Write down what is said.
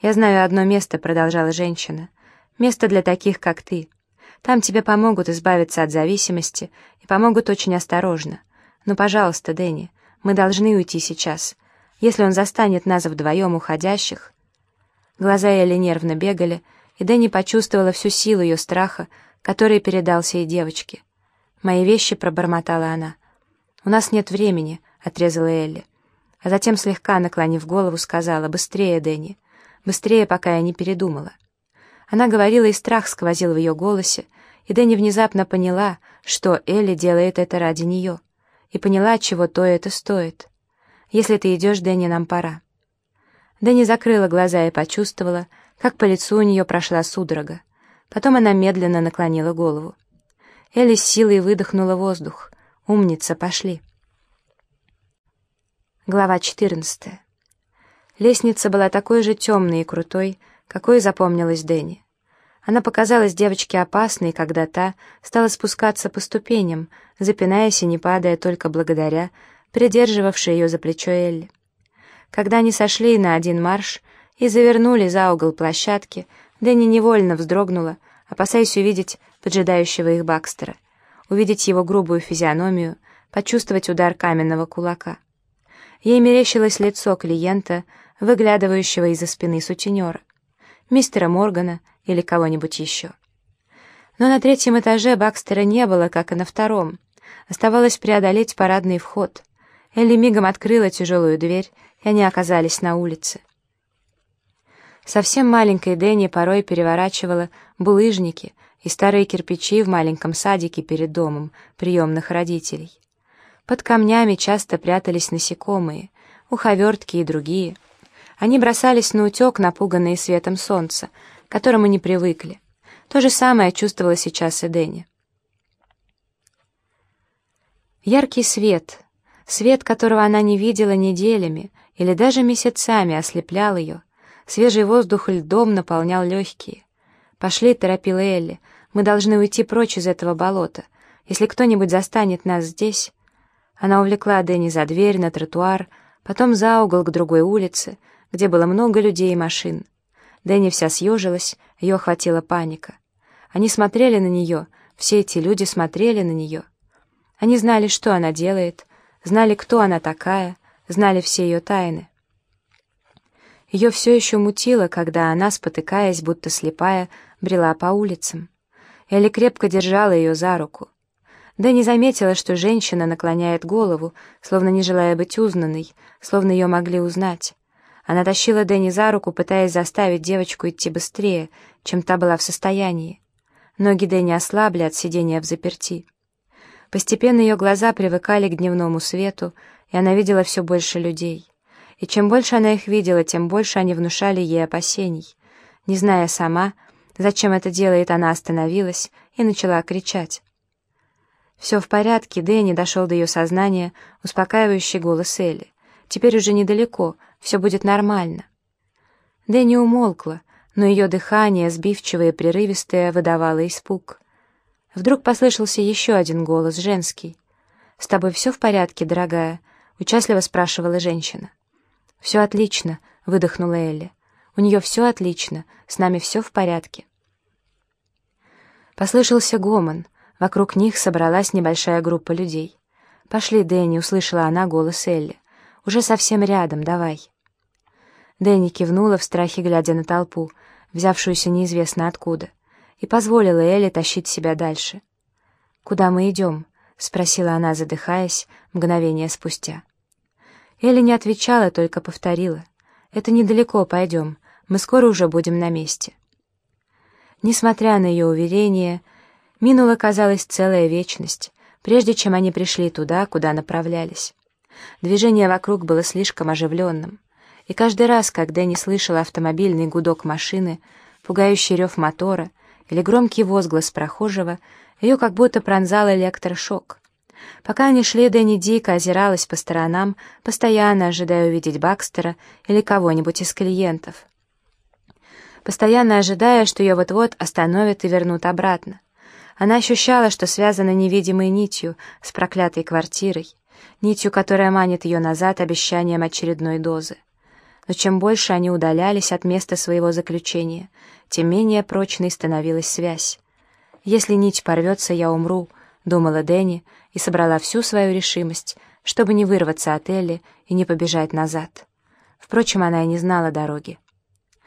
«Я знаю одно место», — продолжала женщина. «Место для таких, как ты. Там тебе помогут избавиться от зависимости и помогут очень осторожно. Ну, пожалуйста, Дэнни, мы должны уйти сейчас. Если он застанет нас вдвоем уходящих...» Глаза Элли нервно бегали, и Дэнни почувствовала всю силу ее страха, который передался ей девочке. «Мои вещи», — пробормотала она. «У нас нет времени», — отрезала Элли. А затем, слегка наклонив голову, сказала «Быстрее, Дэнни! Быстрее, пока я не передумала». Она говорила, и страх сквозил в ее голосе, и Дэнни внезапно поняла, что Элли делает это ради нее, и поняла, чего то это стоит. «Если ты идешь, Дэнни, нам пора». Дэнни закрыла глаза и почувствовала, как по лицу у нее прошла судорога. Потом она медленно наклонила голову. Элли с силой выдохнула воздух. «Умница, пошли!» Глава 14. Лестница была такой же темной и крутой, какой запомнилась Дэнни. Она показалась девочке опасной, когда та стала спускаться по ступеням, запинаясь и не падая только благодаря придерживавшей ее за плечо Элли. Когда они сошли на один марш и завернули за угол площадки, Дэнни невольно вздрогнула, опасаясь увидеть поджидающего их Бакстера, увидеть его грубую физиономию, почувствовать удар каменного кулака. Ей мерещилось лицо клиента, выглядывающего из-за спины сутенера, мистера Моргана или кого-нибудь еще. Но на третьем этаже Бакстера не было, как и на втором. Оставалось преодолеть парадный вход. Элли мигом открыла тяжелую дверь, и они оказались на улице. Совсем маленькой Дэнни порой переворачивала булыжники и старые кирпичи в маленьком садике перед домом приемных родителей. Под камнями часто прятались насекомые, уховертки и другие. Они бросались на утек, напуганные светом солнца, к которому не привыкли. То же самое чувствовала сейчас и Дэнни. Яркий свет, свет, которого она не видела неделями или даже месяцами, ослеплял ее. Свежий воздух льдом наполнял легкие. «Пошли», — торопила Элли, — «мы должны уйти прочь из этого болота. Если кто-нибудь застанет нас здесь...» Она увлекла Дэнни за дверь, на тротуар, потом за угол к другой улице, где было много людей и машин. Дэнни вся съежилась, ее охватила паника. Они смотрели на нее, все эти люди смотрели на нее. Они знали, что она делает, знали, кто она такая, знали все ее тайны. Ее все еще мутило, когда она, спотыкаясь, будто слепая, брела по улицам. Элли крепко держала ее за руку. Дэнни заметила, что женщина наклоняет голову, словно не желая быть узнанной, словно ее могли узнать. Она тащила Дэнни за руку, пытаясь заставить девочку идти быстрее, чем та была в состоянии. Ноги Дэнни ослабли от сидения в заперти. Постепенно ее глаза привыкали к дневному свету, и она видела все больше людей. И чем больше она их видела, тем больше они внушали ей опасений. Не зная сама, зачем это делает, она остановилась и начала кричать. «Все в порядке», — Дэнни дошел до ее сознания, успокаивающий голос Элли. «Теперь уже недалеко, все будет нормально». Дэнни умолкла, но ее дыхание, сбивчивое и прерывистое, выдавало испуг. Вдруг послышался еще один голос, женский. «С тобой все в порядке, дорогая?» — участливо спрашивала женщина. «Все отлично», — выдохнула Элли. «У нее все отлично, с нами все в порядке». Послышался гомон — Вокруг них собралась небольшая группа людей. «Пошли, Дэнни», — услышала она голос Элли. «Уже совсем рядом, давай». Дэнни кивнула в страхе, глядя на толпу, взявшуюся неизвестно откуда, и позволила Элли тащить себя дальше. «Куда мы идем?» — спросила она, задыхаясь, мгновение спустя. Элли не отвечала, только повторила. «Это недалеко, пойдем, мы скоро уже будем на месте». Несмотря на ее уверение, Минула, казалось, целая вечность, прежде чем они пришли туда, куда направлялись. Движение вокруг было слишком оживленным, и каждый раз, когда не слышала автомобильный гудок машины, пугающий рев мотора или громкий возглас прохожего, ее как будто пронзал электрошок. Пока они шли, Дэнни дико озиралась по сторонам, постоянно ожидая увидеть Бакстера или кого-нибудь из клиентов. Постоянно ожидая, что ее вот-вот остановят и вернут обратно. Она ощущала, что связана невидимой нитью с проклятой квартирой, нитью, которая манит ее назад обещанием очередной дозы. но чем больше они удалялись от места своего заключения, тем менее прочной становилась связь. «Если нить порвется, я умру», — думала Дэнни и собрала всю свою решимость, чтобы не вырваться от Элли и не побежать назад. Впрочем, она и не знала дороги.